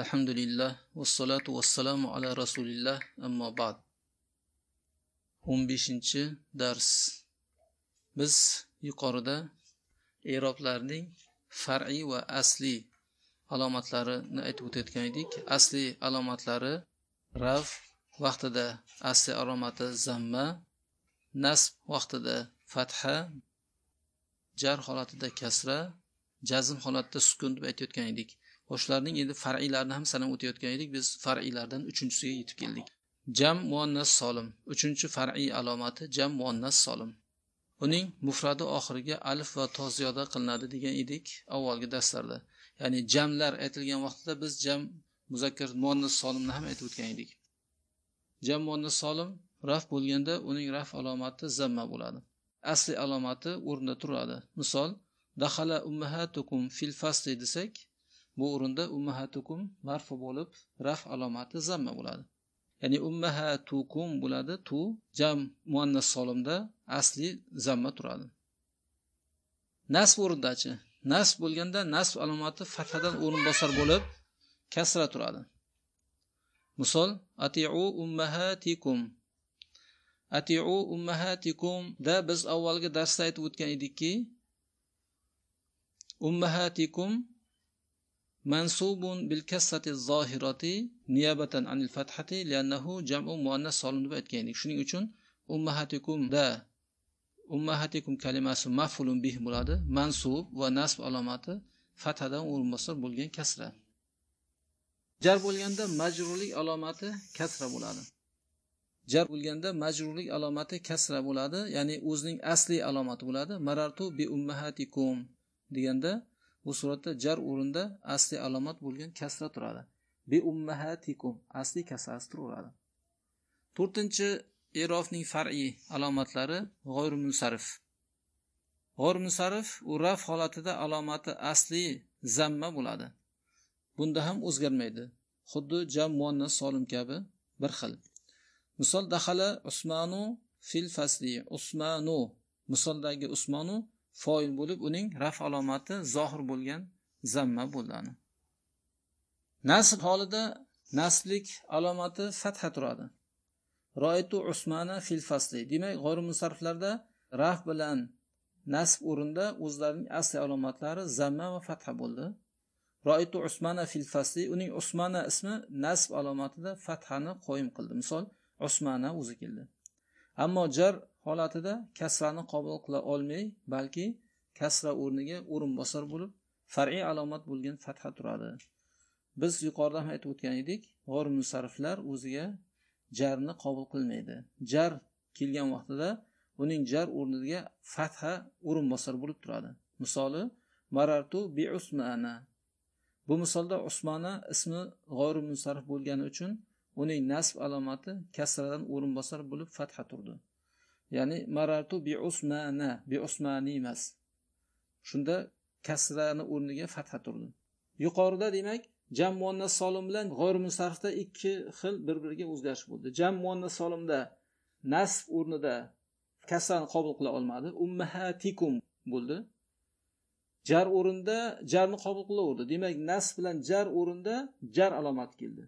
alhamdulillah vassalatu vassalamu ala rasulillah ammo ba'd. O'n beshinchi dars. Biz yuqorida eroblarning far'iy va asli alomatlarini aytib o'tayotgan edik. Asli alomatlari raf vaqtida asli alomati zamma nasb vaqtida fatha jar holatida kasra jazm holatida sukun deb aytayotgan edik. Boshlarning endi far'iylarini ham sanab o'tayotgan edik. Biz far'iylardan uchinchisiga yetib keldik. Jam muannas solim. Uchinchi far'iy alomati jam muannas solim. Uning mufradi oxiriga alif va to ziyoda qilinadi degan edik avvalgi darslarda. Ya'ni jamlar aytilgan vaqtda biz jam muzakkar muannas solimni ham aytib o'tgan edik. Jam muannas solim raf bo'lganda uning raf alomati zamma bo'ladi. Asli alomati o'rnida turadi. Misol dahala ummahatukum fil fasli desak bu o'rinda ummahatukum marfu bo'lib raf alomati zamma bo'ladi. Ya'ni ummahatukum bo'ladi tu jam muannas solimda asli zamma turadi. Nasb o'rindachi nasb bo'lganda nasb alomati fathadan o'rinbosar bo'lib kasra turadi. Misol atiu ummahatikum. Atiu ummahatikum da biz avvalgi darsda aytib o'tgan edikki ummahatikum mansubun bil kassati zohirati niyabatan anil fathati liannahu jam'u muannas solim deb aytgan edik shuning uchun ummahatikum da ummahatikum kalimasi mafulun bih bo'ladi mansub va nasb alomati fathadan o'rinbosar bo'lgan kasra jar bo'lganda majrurlik alomati kasra bo'ladi jar bo'lganda majrurlik alomati kasra bo'ladi ya'ni o'zining asli alomati bo'ladi marartu bi ummahatikum deganda bu suratda jar o'rinda asli alomat bo'lgan kasra turadi. Bi ummahatikum asli kasrasi turaveradi. To'rtinchi erofning far'iy alomatlari g'oyri munsarif. G'oyri munsarif u raf holatida alomati asli zamma bo'ladi. Bunda ham o'zgarmaydi. Xuddi jam muannas solim kabi bir xil. Misol dahala usmanu fil fasli usmanu misoldagi usmonu foil bo'lib uning raf alomati zohir bo'lgan zamma bo'ladi. Nasl holida naslik alomati fatha turadi. Roitu usmana fil fasli. Demak g'oyri musarflarda raf bilan nasb o'rinda o'zlarining asli alomatlari zamma va fatha bo'ldi. Roitu usmana fil fasli uning usmana ismi nasb alomatida fathani qo'yim qildi. Misol usmana o'zi keldi. Ammo jar holatida kasrani qabul qila olmay balki kasra o'rniga o'rinbosar bo'lib far'iy alomat bo'lgan fatha turadi. Biz yuqorida ham aytib o'tgan edik g'or musariflar o'ziga jarni qabul qilmaydi. Jar kelgan vaqtida uning jar o'rniga fatha o'rinbosar bo'lib turadi. Misoli marartu bi usmana. Bu misolda usmona ismi g'or munsarif bo'lgani uchun uning nasb alomati kasradan o'rinbosar bo'lib fatha turdi. Ya'ni marartu bi usmana bi usmani emas shunda kasrani o'rniga fatha turdi. Yuqorida demak jam muannas solim bilan g'oyri musarfda ikki xil bir biriga o'zgarish bo'ldi. Jam muannas solimda nasb o'rnida kasrani qabul qila olmadi. Ummahatikum bo'ldi. Jar o'rinda jarni qabul qilaverdi. Demak nasb bilan jar o'rinda jar alomati keldi.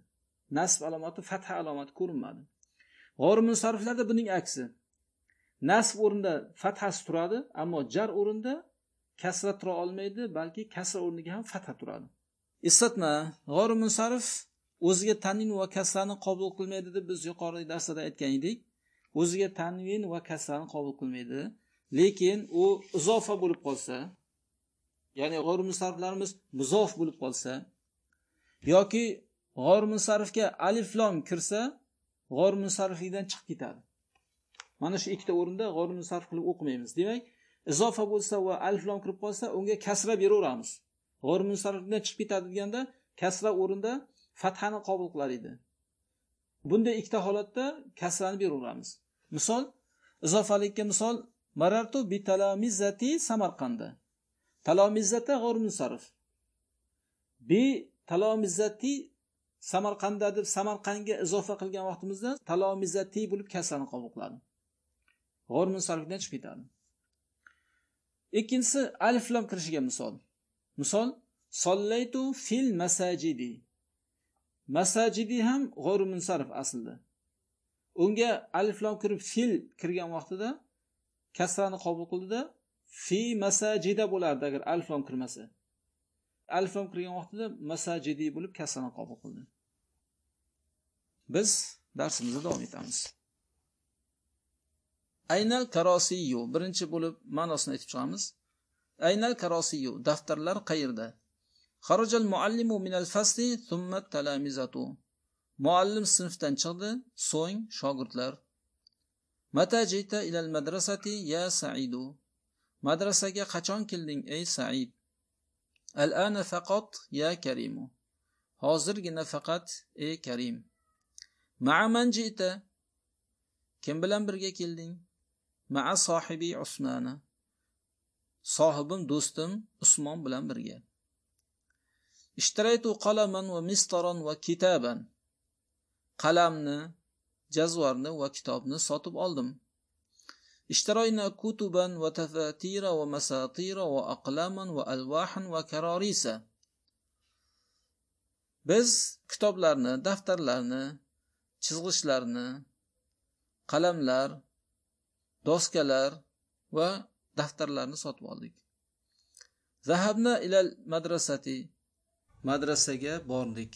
Nasb alomati fatha alomati ko'rinmadi. G'or munsariflarda buning aksi. Nasb o'rinda fathasi turadi ammo jar o'rinda kasra tura olmaydi balki kasra o'rniga ham fatha turadi. Eslatma g'ori munsarif o'ziga tanvin va kasrani qabul qilmaydi deb biz yuqori darsda aytgan edik. O'ziga tanvin va kasrani qabul qilmaydi lekin u izofa bo'lib qolsa ya'ni g'or musarflarimiz muzof bo'lib qolsa yoki g'or musarfga alif lom kirsa g'or munsariflikdan chiqib ketadi. Mana shu ikkita o'rinda g'orimni sarf qilib o'qimaymiz. Demak izofa bo'lsa va alif lom kirib qolsa unga kasra beraveramiz. G'or sarfdan chiqib ketadi deganda kasra o'rinda fathani qabul qiladi edi. Bunday ikkita holatda kasrani beraveramiz. Misol izofalikka misol marartu bi talamizati samarqanda talomizata sarf. Bi talomizati samarqanda deb samarqandga izofa qilgan vaqtimizda talomizati bo'lib kasrani qabul qiladi. G'or munsarifdan chiqib ketadi ikkinchisi alif lam kirishiga misol. Misol sollaytu fil masajidi. Masajidi ham g'ormun sarf aslida. Unga alif lom kirib fil kirgan vaqtida kasrani qabul qildida fi masajida bo'lardi agar alif lom kirmasa. Alif lom kirgan vaqtida masajidi bo'lib kasrani qabul qildi. Biz darsimizni davom etamiz. Aynal karosiyu birinchi bo'lib ma'nosini aytib chiqamiz. Aynal karosiyu daftarlar qayerda? Xarajal muallimu minal fasli thumma talamizatu muallim sinfdan chiqdi so'ng shogirdlar mata jita ilal madrasati ya saidu. Madrasaga qachon kelding ey said? Al ana faqat ya karimu. Hozirgina faqat ey karim. Ma'a man jita. Kim bilan birga kelding? ma'a sohibi Usmona. sohibim do'stim usmon bilan birga. Ishtaraytu qalaman va mistaron va kitaban. Qalamni jazvarni va kitobni sotib oldim. Ishtarayna kutuban va tafatira va masatira va aqlaman va alvahan va karorisa. Biz kitoblarni daftarlarni chizg'ichlarni qalamlar doskalar va daftarlarni sotib oldik. Zahabna ilal madrasati madrasaga bordik.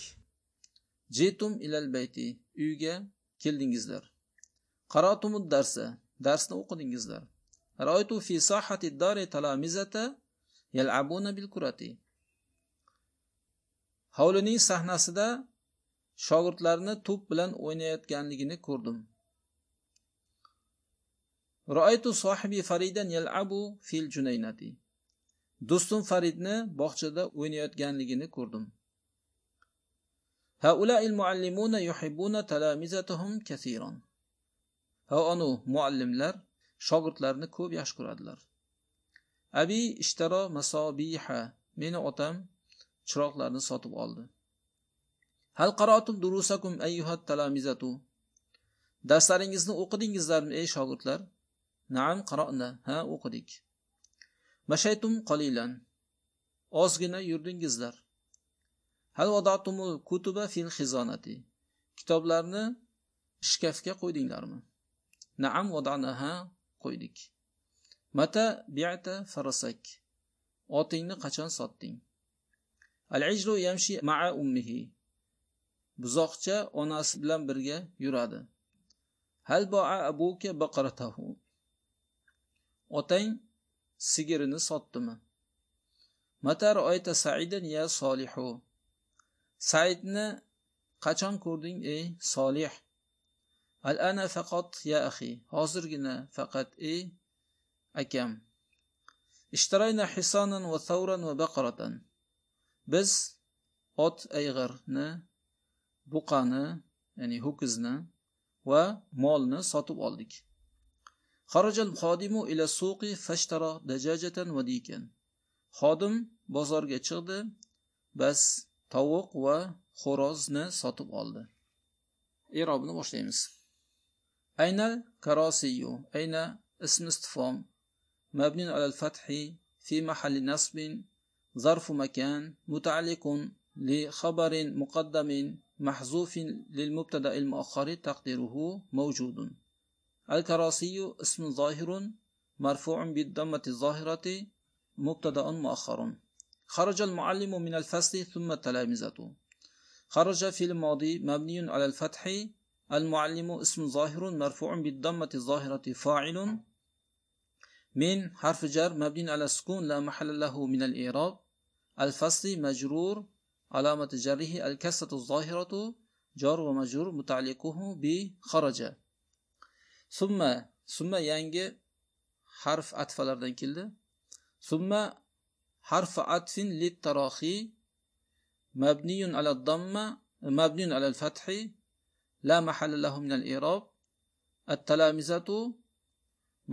Jetum ilal bayti uyga keldingizlar. Qarotumud darsa darsni o'qidingizlar. Raoytu fi sahati dari talamizata yal'abuna bil kurati. Hovlining sahnasida shogirdlarni to'p bilan o'ynayotganligini ko'rdim. Ra'aytu sohibi Faridan yal'abu fil junaynati. Do'stim Faridni bog'chada o'ynayotganligini ko'rdim. Haula'il muallimuna yuhibbuna talamizatuhum kaseeran. Ha anu muallimlar shogirdlarini ko'p yaxshi ko'radilar. Abi ishtaro masabiha. Meni otam chiroqlarni sotib oldi. Hal qara'tum durusakum ayyuhat talamizatu. Darslaringizni o'qidingizlarmi ey shogirdlar? Naam qara'na. ha o'qidik. Mashaytum qalilan. Ozgina yurdingizlar. Hal wada'tumul kutuba fil xizonati. Kitoblarni shkafga qo'ydinglarmi? Naam vadanaha qo'ydik. Mata bi'ata farasak. Otingni qachon sotding? Al ijlu yamshi ma'a ummihi. Buzoqcha onasi bilan birga yuradi. Hal ba'a abuka baqaratahu. Otang sigirini sotdimi matar oyta saidan ya solihu. Saidni qachon ko'rding ey solih? Al ana faqat ya axi hozirgina faqat ey akam. Ishtarayna hisonan va thawran va baqaratan. Biz ot ayg'irni buqani ya'ni ho'kizni va molni sotib oldik. خرج الخادم إلى السوق فاشترى دجاجة وديكا. xodim bozorga chiqdi. bas tovuq va xo'rozni sotib oldi. Irobni boshlaymiz. Aynal karosiyu ayna ism istifom. مبني على الفتح في محل نصب ظرف مكان متعلق لخبر مقدم محذوف للمبتدا المؤخر تقديره موجود الكراسي اسم ظاهر مرفوع بالضمة الظاهرة مبتدأ مؤخر. خرج المعلم من الفصل ثم التلامذة خرج في الماضي مبني على الفتح. المعلم اسم ظاهر مرفوع بالضمة الظاهرة فاعل. من حرف جر مبني على السكون لا محل له من الإعراب. الفصل مجرور علامة جره الكسرة الظاهرة جار ومجرور متعلقه بخرج. Summa summa yangi harf atfalardan keldi. Summa harfu atfin lit tarohi mabniyun ala damma mabniyun ala al-fathi la mahalla lahu min al-i'rab. At-talamizatu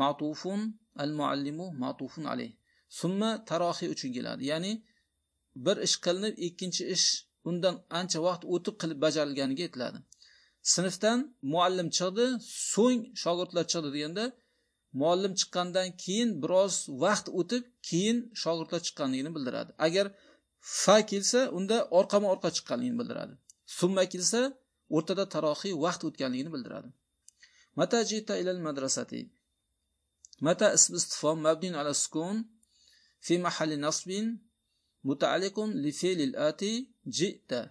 ma'tufun al-muallimu ma'tufun alayh. Summa tarohi uchun keladi. Ya'ni bir ish qilinib ikkinchi ish undan ancha vaqt o'tib qilib bajarilganiga aytiladi sinfdan muallim chiqdi so'ng shogirdlar chiqdi deganda muallim chiqqandan keyin biroz vaqt o'tib keyin shogirdlar chiqqanligini bildiradi. Agar fa kelsa unda orqama orqa chiqqanligini bildiradi. Summa kelsa o'rtada tarohiy vaqt o'tganligini bildiradi. Mata jita ilal madrasati. Mata ism istifom mabnin ala sukun fi mahalli nasbin mutaalliqun li fe'lil ati jita.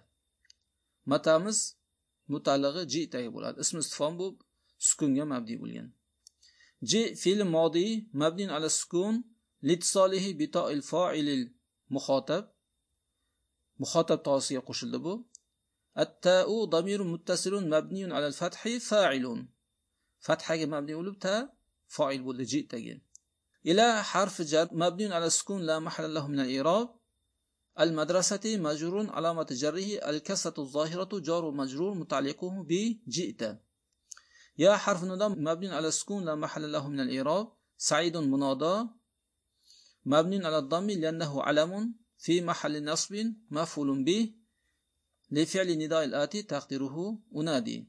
Matamiz mutalligi jitaga bo'ladi ism istifom bu sukunga mabni bo'lgan ji fe'l modi mabnin ala sukun litisolihi bitoil foilil muxotab muxotab tosiga qo'shildi bu attau damir muttasilun mabniyun ala al-fathi fa'ilun fathaga mabni bo'lib ta fa'il bo'ldi jitdagi ila harf jar mabniyun ala sukun la mahalla lahu min al-i'rab المدرسة مجرور علامة جره الكسرة الظاهرة جار مجرور متعلقه بجئت يا حرف ندى مبني على السكون لا محل له من الإعراب سعيد منادى. مبني على الضم لأنه علم في محل نصب مفعول به. لفعل نداء الآتي تقديره أنادي.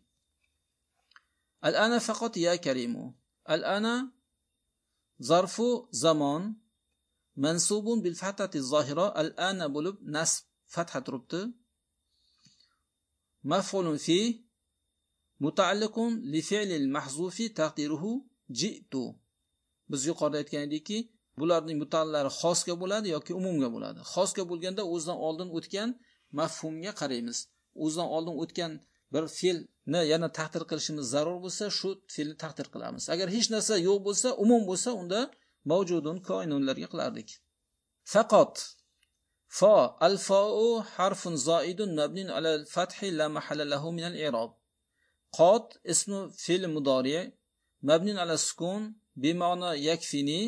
الآن فقط يا كريم. الآن ظرف زمان. mansubun bil fathati zohira al ana bo'lib nasb fatha turibdi. Maf'ulun fi mutaalliqun li fi'lil mahzufi taqdiruhu ji'tu. Biz yuqorida aytgan edikki bularning mutallari xosga bo'ladi yoki umumga bo'ladi. Xosga bo'lganda o'zidan oldin o'tgan mafhumga qaraymiz. O'zidan oldin o'tgan bir fe'lni yana taqdir qilishimiz zarur bo'lsa shu fe'lni taqdir qilamiz. Agar hech narsa yo'q bo'lsa umum bo'lsa unda mavjudun koinunlarga qilardik. Faqat fa al fa'u harfun zoidun mabnin ala al fathi la mahalla lahu min al i'rab qot ismu fe'l mudori mabnin ala sukun bima'na yakfini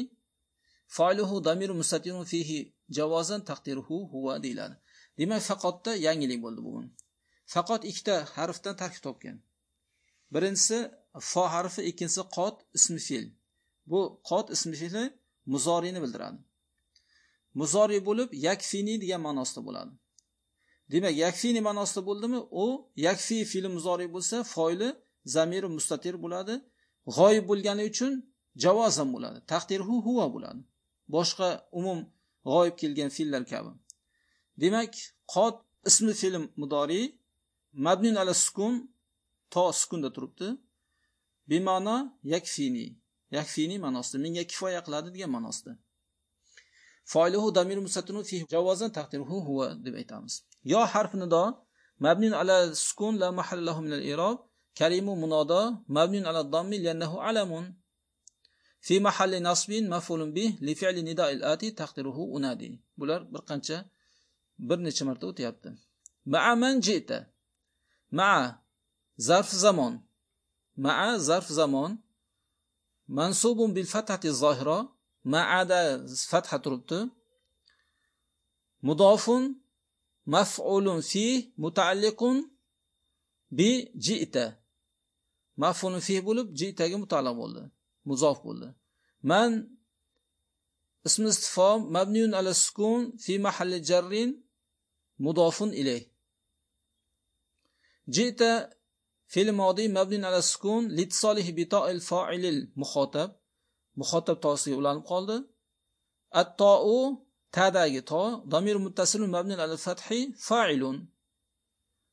fa'luhu damir mustatirun fihi javozan taqdiruhu huwa deyiladi. Demak faqatda yangilik bo'ldi bugun. Faqat ikkita harfdan tarkib topgan. Birinchisi fo harfi ikkinchisi qot ismi fe'l bu qot ismi fe'li muzoriyni bildiradi. Muzoriy bo'lib yakfini degan ma'nosida bo'ladi. Demak yakfini ma'nosida bo'ldimi? U yakfi fe'li muzoriy bo'lsa foili zamiri mustatir bo'ladi. G'oyib bo'lgani uchun javozam bo'ladi. Taqdirhu huva bo'ladi. Boshqa umum g'oyib kelgan fe'llar kabi. Demak qod ismi fe'li mudoriy mabnun ala sukun to sukunda turibdi. Bima'no yakfini. Yakfini ma'nosida. Menga kifoya qiladi degan ma'nosida. Foiluhu damir musatunu fi javozan taqdiruhu huwa deb aytamiz. Yo harf nido mabnun ala sukun la mahalla lahu min al-i'rab karimu munodo mabnun ala dammi li'annahu alamun. Fi mahalli nasbin maf'ulun bih li fi'li nida'il ati taqdiruhu unadi. Bular bir qancha bir necha marta o'tyapti. Ma'a man jita. Ma'a zarf zamon. Ma'a zarf zamon. منصوب بالفتحة الظاهرة ما عدا فتحة ربط مضاف مفعول فيه متعلق بجئت. مفعول فيه بولب جئت متعلق بولد مضاف بولد. من اسم استفهام مبني على السكون في محل جر مضاف إليه. جئت فعل ماضي مبني على السكون لتصالح بطاء الفاعل المخاطب. مخاطب تاسي أولان قال الطاء tou tadagi ضمير متصل مبني على الفتح فاعل.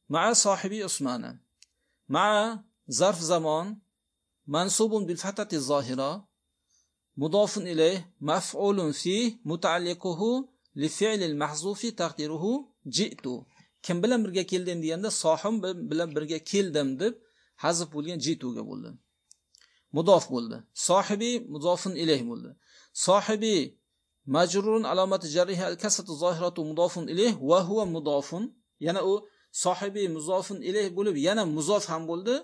مع صاحبي عثمان. مع ظرف زمان. منصوب بالفتحة الظاهرة. مضاف إليه. مفعول فيه متعلقه لفعل المحذوف تقديره جئت. Kim bilan birga keldim deganda sohim bilan birga keldim deb hazf bo'lgan jituga bo'ldi. Mudof bo'ldi. Sohibi mudofun ilayh bo'ldi. Sohibi majrurun alomati jarrihi al kasratu zohiratu mudofun ilayh va huwa mudofun. Yana u sohibi muzofun ilayh bo'lib yana muzof ham bo'ldi.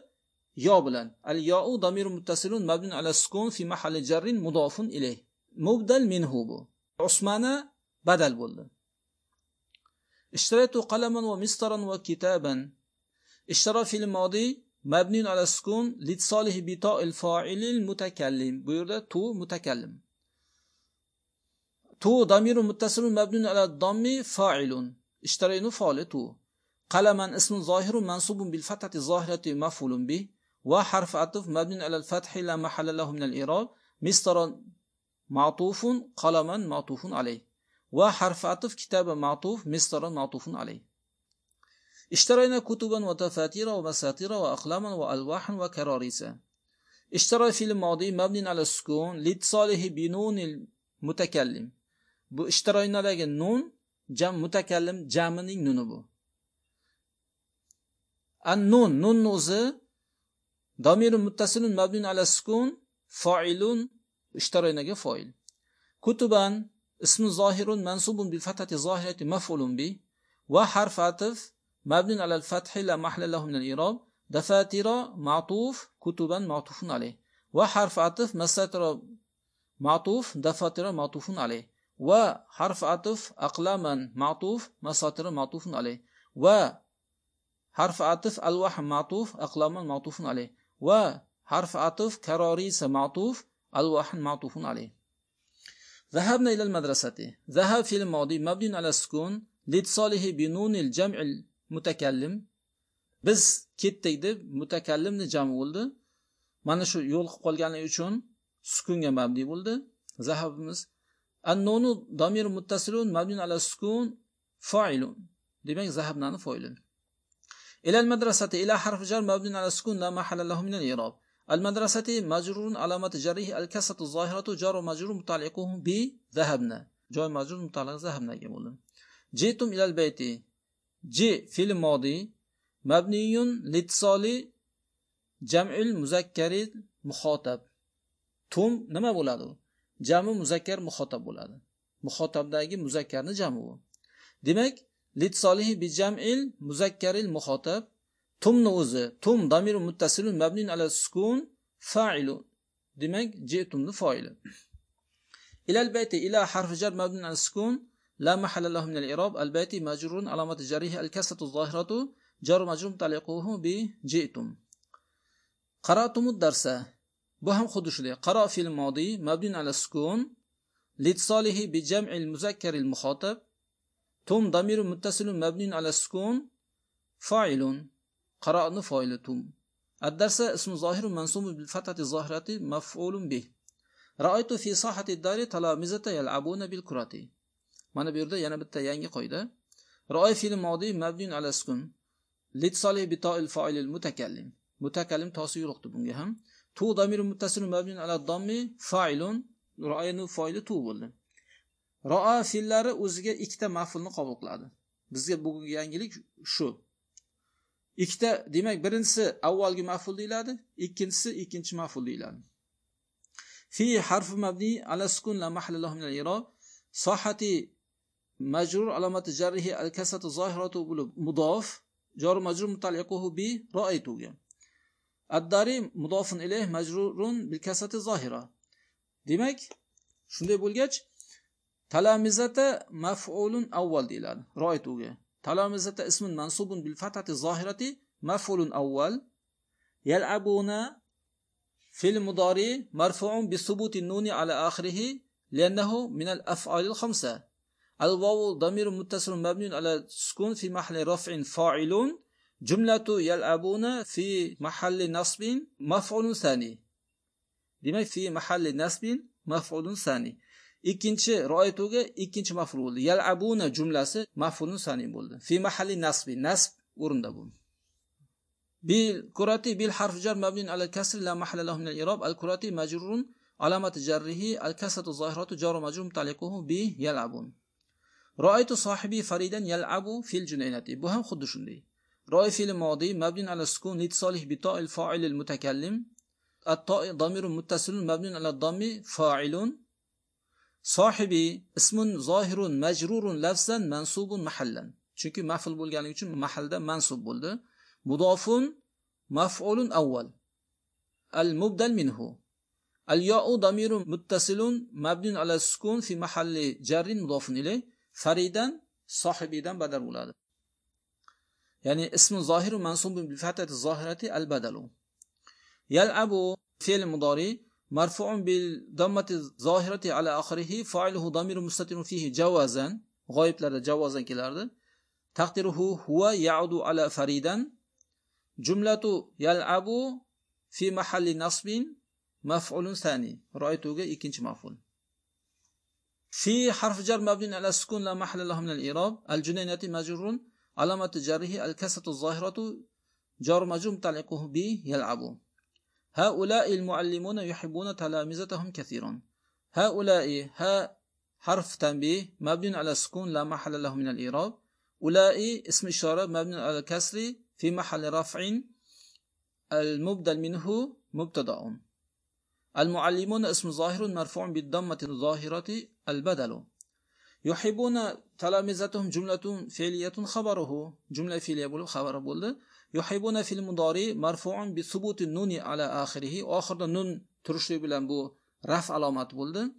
Yo bilan. Al you damir muttasilun mabnun ala sukun fi mahalli jarrin mudofun ilayh. Mubdal minhu bu. Usmana badal bo'ldi. اشتريت قلما ومسطرا وكتابا. اشترى في الماضي مبني على السكون لاتصاله بتاء الفاعل المتكلم. بيرد تو متكلم. تو ضمير متصل مبني على الضم فاعل. اشترينا فاعل تو. قلما اسم ظاهر منصوب بالفتحة الظاهرة مفعول به. وحرف عطف مبني على الفتح لا محل له من الإعراب مستر معطوف قلما معطوف عليه. وحرف عطف كتاب معطوف مستر معطوف عليه. اشترينا كتبا وتفاتير ومساطير وأقلاما وألواحا وكراريس اشترى في الماضي مبني على السكون لإتصاله بنون المتكلم. bu ishtiroynadagi nun jam mutakallim jamining nuni bu an nun nunni o'zi domiru muttasilun mabnun ala sukun foilun ishtiroynaga foil kutuban mansubun bil fathati zohirati maf'ulun bi va harf atf مبني على الفتح لا محل له من الإعراب دفاتر معطوف كتبا معطوف عليه وحرف عطف مساتر معطوف دفاتر معطوف عليه وحرف عطف أقلاما معطوف مساطر معطوف عليه وحرف عطف ألواح معطوف أقلاما معطوف عليه وحرف عطف كراريس معطوف ألواح معطوف عليه. ذهبنا إلى المدرسة ذهب في الماضي مبني على السكون لاتصاله بنون الجمع المتكلم biz ketdik deb mutakallimni jami bo'ldi mana shu yo'l qilib qolganligi uchun sukunga mabni bo'ldi zahabimiz النون ضمير متصل مبني على السكون فاعل demak ذهبنا فاعل إلى المدرسة إلى حرف جر مبني على السكون لا محل له من الإعراب المدرسة مجرور علامة جره الكسرة الظاهرة جار مجرور متعلقه بذهبنا جار مجرور متعلق ذهبنا يقول جئتم إلى البيت جي في الماضي مبني لاتصال جمع المذكر المخاطب توم نما bo'ladi jami muzakkar muxotab bo'ladi muxotabdagi muzakkarni jami u demak litsolihi bi jamil muzakkaril muxotab tumni o'zi tum damiru muttasilun mabnin ala sukun fa'ilu demak jitumni foili ila albayti ila harfi jar mabnin ala sukun لا محل له من الإعراب البيت مجرور علامة جره الكسرة الظاهرة جر مجرور تعليقه بجئتم قرأتم الدرس bu ham xuddi shunday qaro fil modiy mabdun ala sukun litisolihi bi jam'il muzakkaril muxotab tum damiru muttasilun mabnun ala sukun fa'ilun qara'ni foili tum الدرس اسم ظاهر منصوب بالفتحة الظاهرة مفعول به رأيت في ساحة الدار تلامذة يلعبون بالكرة mana bu yerda yana bitta yangi qoida ro'y fe'li modiy mabdun ala sukun litisolihi bi toil foilil mutakallim mutakallim tosi yo'qdi bunga ham tu damir muttasil mabnun ala dammi fa'ilun ro'ayni foili tu bo'ldi ro'a fe'llari o'ziga ikkita maf'ulni qabul qiladi bizga bugungi yangilik shu Ikkita demak birinchisi avvalgi maf'ul deyiladi ikkinchisi ikkinchi maf'ul deyiladi. Fi harfi mabni ala sukun la mahalla lahu min al-i'rab sahati majrur alamati jarrihi al-kasatu zahiratu bo'lib mudof jar majrur mutaliquhu bi ra'aytuga addari mudofun ilayh majrurun bil kasati zahira. Demak shunday bo'lgach talamizata maf'ulun avval deyiladi roituga تلامذة اسم منصوب بالفتحة الظاهرة مفعول أول. يلعبون في المضارع مرفوع بثبوت النون على آخره لأنه من الأفعال الخمسة. الواو ضمير متصل مبني على السكون في محل رفع فاعل. جملة يلعبون في محل نصب مفعول ثاني. لما في محل نصب مفعول ثاني. fi mahalli nasbin maf'ulun sani ikkinchi roituga ikkinchi maf'ul bo'ldi yal'abuna jumlasi maf'ulun sani bo'ldi fi mahalli nasbi nasb o'rinda bu bil kurati bil harf jar mabnin ala kasr la mahalla lahu min al-i'rab al-kurati majrurun alamat jarrihi al-kasratu zahiratu jar majrur mutaliquhu bi yal'abun ra'aytu sahibi faridan yal'abu fil junaynati bu ham xuddi shunday رأي في الماضي مبني على السكون لاتصاله بتاء الفاعل المتكلم الطاء ضمير متصل مبني على الضم فاعل صاحبي اسم ظاهر مجرور لفظا منصوب محلا. چونكي مفعول بولغانلىقى үчүн محلدا منصوب بولدى. مضاف مفعول أول. المبدل منه. الياء ضمير متصل مبني على السكون في محل جر مضاف إليه. فريدا صاحبيدان بدل بولادى. يعني اسم ظاهر منصوب بفتحة الظاهرة البدل. يلعب فعل مضاري مرفوع بالضمة الظاهرة على آخره. فاعله ضمير مستتر فيه جوازا. غايب لدى جوازا كلاردا تقديره هو يعود على فريدا. جملة يلعب في محل نصب مفعول ثاني. رأيته إكنش مفعول. في حرف جر مبني على السكون لا محل له من الإيراب. الجنينة مجر علامة جره الكسة الظاهرة. جار مجر متعلقه به يلعبون هؤلاء المعلمون يحبون تلامذتهم كثيرا. هؤلاء ها حرف تنبيه مبني على السكون لا محل له من الإعراب أولئك اسم إشارة مبني على الكسر في محل رفع. المبدل منه مبتدأ. المعلمون اسم ظاهر مرفوع بالضمة الظاهرة البدل. يحبون تلامذتهم جملة فعلية خبره. جملة فعلية خبر بولد. يحبون في المضارع مرفوع بثبوت النون على آخره آخر النون ترشلي بلن بو رفع علامات بولد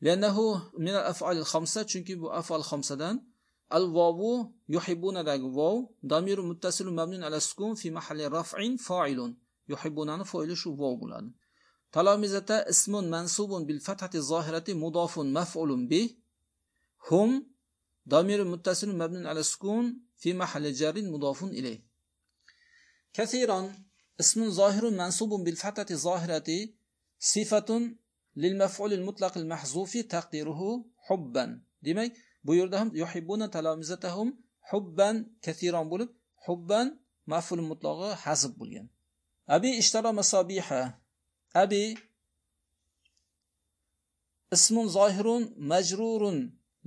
لأنه من الأفعال الخمسة چونكي بو أفعال خمسة دان الواو يحبون داق واو ضمير متصل مبني على السكون في محل رفع فاعل يحبون فاعل شو واو بولد تلامذة اسم منصوب بالفتحة الظاهرة مضاف مفعول به هم ضمير متصل مبني على السكون في محل جر مضاف إليه كثيرا اسم ظاهر منصوب بالفتحة الظاهرة صفة للمفعول المطلق المحذوف تقديره حبا demak bu yerda ham yuhibbuna talamizatahum hubban kathiron bo'lib hubban maful mutlog'i hazb bo'lgan abi ishtara masobiha abi ismun zohirun majrurun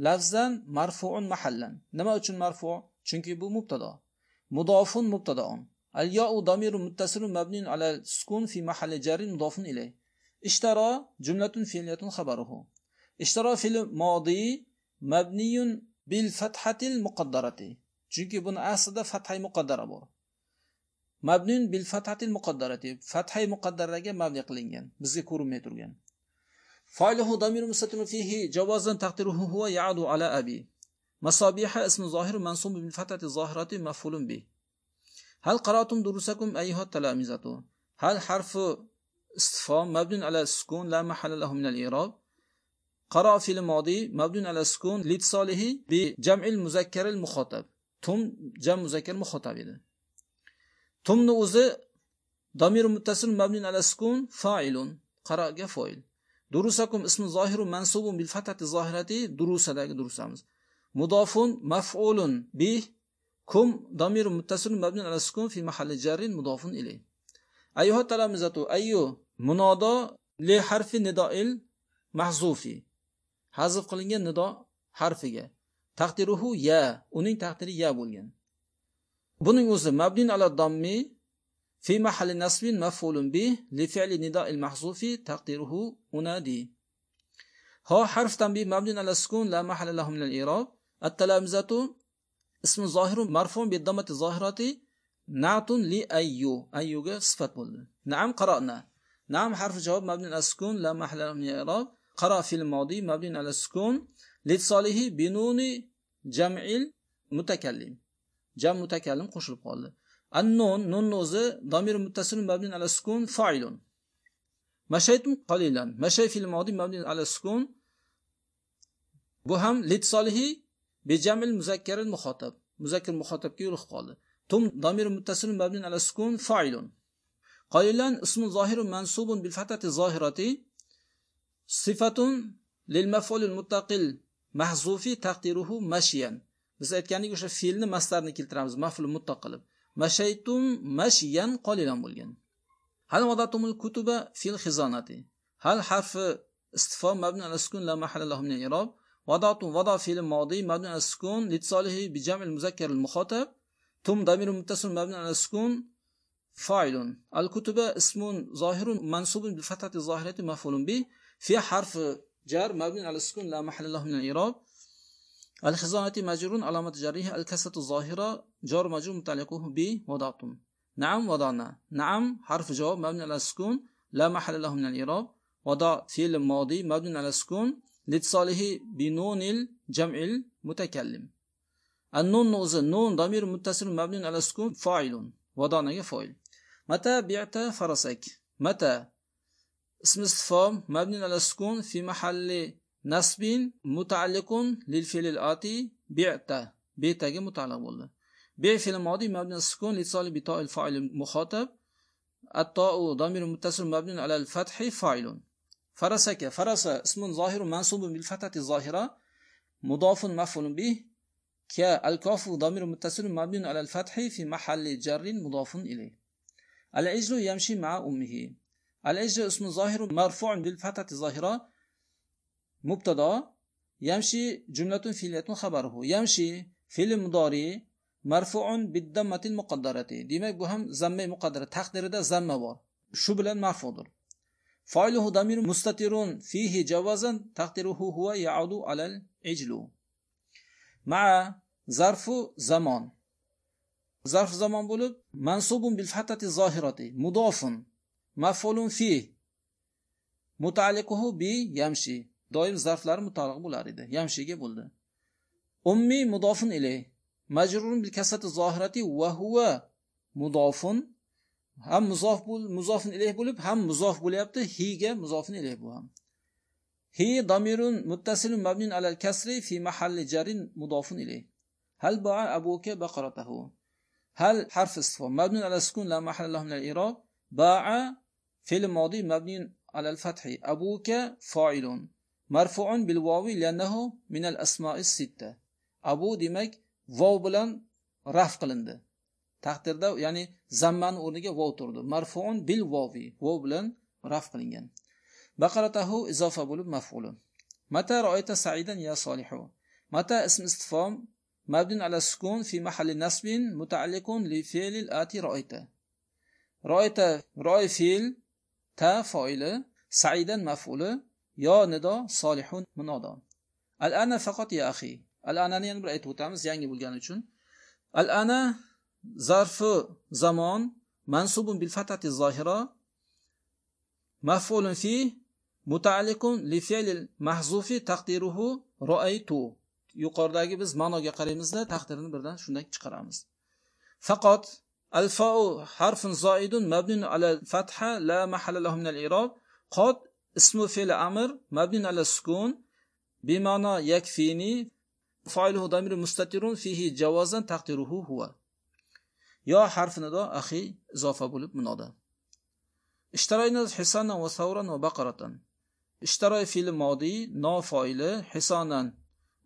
lafzan marfuun mahallan nima uchun marfu chunki bu mubtado mudofun mubtadaun الياء ضمير متصل مبني على السكون في محل جر مضاف إليه. اشترى جملة فعلية خبره. اشترى في الماضي مبني بالفتحة المقدرة. chunki بن aslida فتحة مقدرة بور. مبني بالفتحة المقدرة. فتحة مقدرة مبني قلنجن بزي كورو ko'rinmay فعله ضمير مستتر فيه جوازا تقديره هو يعد على أبي. مصابيح اسم ظاهر منصوب بالفتحة الظاهرة مفعول به. هل قرأتم دروسكم أيها التلامذة هل حرف استفهام مبني على السكون لا محل له من الإعراب؟ قرأ في الماضي مبني على السكون لاتصاله بجمع المذكر المخاطب. تم جمع مذكر مخاطب. tumni o'zi ضمير متصل مبني على السكون فاعل. قرأ فاعل. durusakum ismi zohiru mansubun bil fatati zohirati durusadagi durusamiz mudofun maf'ulun كم ضمير متصل مبني على السكون في محل جر مضاف إليه. أيها التلامذة ايو منادى لحرف نداء المحذوف؟ حذف قلنجن نداء حرفه. تقديره يا اونين تقدير يا بولين بنين أوز مبني على الضم في محل نصب مفعول به لفعل نداء المحذوف تقديره أنادي ها حرف تنبيه مبني على السكون لا محل له من الإيراد التلامذة ظاهر مرفوع بالضمة الظاهرة نعت لأيو أيو صفة بول نعم قرأنا نعم حرف جواب مبني على السكون لا محل له من الإعراب قرأ في الماضي مبني على السكون لاتصاله بنون جمع المتكلم جمع متكلم qo'shilib qoldi النون نون o'zi ضمير متصل مبني على السكون فاعل مشيتم قليلا مشي في الماضي مبني على السكون bu ham litsolihi بجمع المذكر المخاطب مذكر مخاطب كي يلخ قال ثم ضمير متصل مبني على السكون فاعل قليلا اسم ظاهر منصوب بالفتحة الظاهرة صفة للمفعول المتقل محذوف تقديره مشيا biz aytgandik o'sha fe'lni mastarni keltiramiz maful muttaq qilib mashaytum mashyan qolilan bo'lgan hal wadatumul kutuba fil xizonati hal harfi istifom mabni ala sukun la mahalla lahu min al-i'rab wada fil madi mabni ala sukun litisalihi bi jam' al-muzakkar al-mukhatab tum damir muttasil mabni ala sukun فاعل. الكتب اسم ظاهر منصوب بالفتحة الظاهرة مفعول به. في حرف جار مبني على السكون لا محل له من الإعراب. الخزانة مجرور علامة جره. الكسرة الظاهرة جار مجرور متعلقه ب وضعتم نعم وضعنا. نعم حرف جواب مبني على السكون لا محل له من الإعراب. وضع فعل ماضي مبني على السكون لاتصاله بنون الجمع المتكلم. النون نوز نون ضمير متصل مبني على السكون فاعل وضعنا فاعل. متى بعت فرسك؟ متى؟ اسم استفهام مبني على السكون في محل نصب متعلق للفعل الآتي بعت بيتاga متعلق bo'ldi بيع فعل ماضي مبني على السكون لاتصال بتاء الفاعل المخاطب. الطاء ضمير متصل مبني على الفتح فاعل. فرسك فرس اسم ظاهر منصوب بالفتحة الظاهرة مضاف مفعول به كالكاف ضمير متصل مبني على الفتح في محل جر مضاف إليه. العجل يمشي مع أمه. العجل اسم ظاهر مرفوع بالفتحة الظاهرة مبتدا يمشي جملة فعلية خبره. يمشي فعل مضارع مرفوع بالضمة المقدرة. demak bu ham zamma muqaddara taqdirida zamma bor marfudir فاعله ضمير مستتر فيه جوازا تقديره هو يعود على العجل مع ظرف زمان ظرف زمان bo'lib mansubun bil fatati zohirati mudofun maf'ulun fi mutaalliquhu bi yamshi doim zarflari mutaalliq bo'lar edi yamshiga bo'ldi ummi mudofun ilay majrurun bil kasrati zohirati va huwa mudofun ham muzof bo'l muzofin ilayh bo'lib ham muzof bo'lyapti higa muzofin ilayh bu ham hi damirun muttasilun mabnun alal kasri fi mahalli jarin mudofun ilayh hal ba'a abuka baqaratahu hal harf istifham mabnun ala sukun la mahalla lahu min al-i'rab ba'a fi'l madi mabnun ala al-fath abuka fa'ilun marfu'un bil wawi li'annahu min al-asma'i sitta abu demak vov bilan raf qilindi taqdirda ya'ni zammani o'rniga vov turdi. Marfuun bil vovi vov bilan raf qilingan. Baqaratahu izofa bo'lib maf'ulun. Mata ro'ayta saidan ya solihu. Mata ism istifom mabdun ala sukun fi mahalli nasbin mutaalliqun li fi'lil ati ro'ayta ro'ayta ro'y fi'l ta foili saidan maf'uli yo nido solihun munodo al ana faqat ya akhi. Al anani yana bir aytib o'tamiz yangi bo'lgani uchun. Al ana ظرف زمان منصوب بالفتحة الظاهرة مفعول فيه متعلق لفعل المحذوف تقديره رأيت yuqoridagi biz ma'noga qaraymizda taqdirini birdan shundan chiqaramiz faqat alfau harfun zoidun mabnun ala fatha la mahalla lahu min al-i'rab qad ismu fe'l amr mabnun ala sukun bima'na yakfini fa'iluhu damirun mustatirun fihi jawazan taqdiruhu huwa yo harfi nido axi izofa bo'lib munoda. Ishtaroyna hisonan va savran va baqaratan. Ishtaroy fe'li modiy no foili hisonan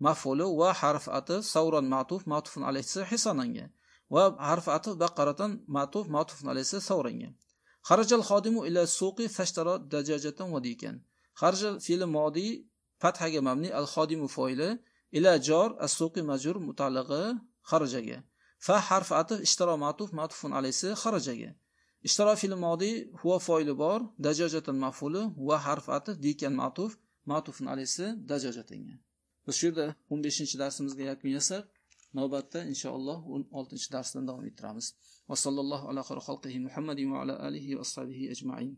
maf'uli va harf ati savron ma'tuf ma'tufun alayhisi hisonanga va harf ati baqaratan ma'tuf ma'tufun alayhisi savranga. Xarajal xodimu ila suqi fashtara dajajatan va dekan xarajal fe'li modiy fathaga mabni al xodimu foili ila jor as suqi majrur mutallaqi xarajaga. Fa harf atf ishtiro matuf matufun alaysi xarajaga. Ishtiro fil modi huwa foili bor dajojatan mafuli va harf atf dekan matuf matufun alaysi dajojatinga biz shu yerda o'n beshinchi darsimizga yakun yasab navbatda inshaalloh o'n oltinchi darsdan davom ettiramiz. Va sallallohu ala xalqihi muhammadin va ala alihi va ashabihi ajmain.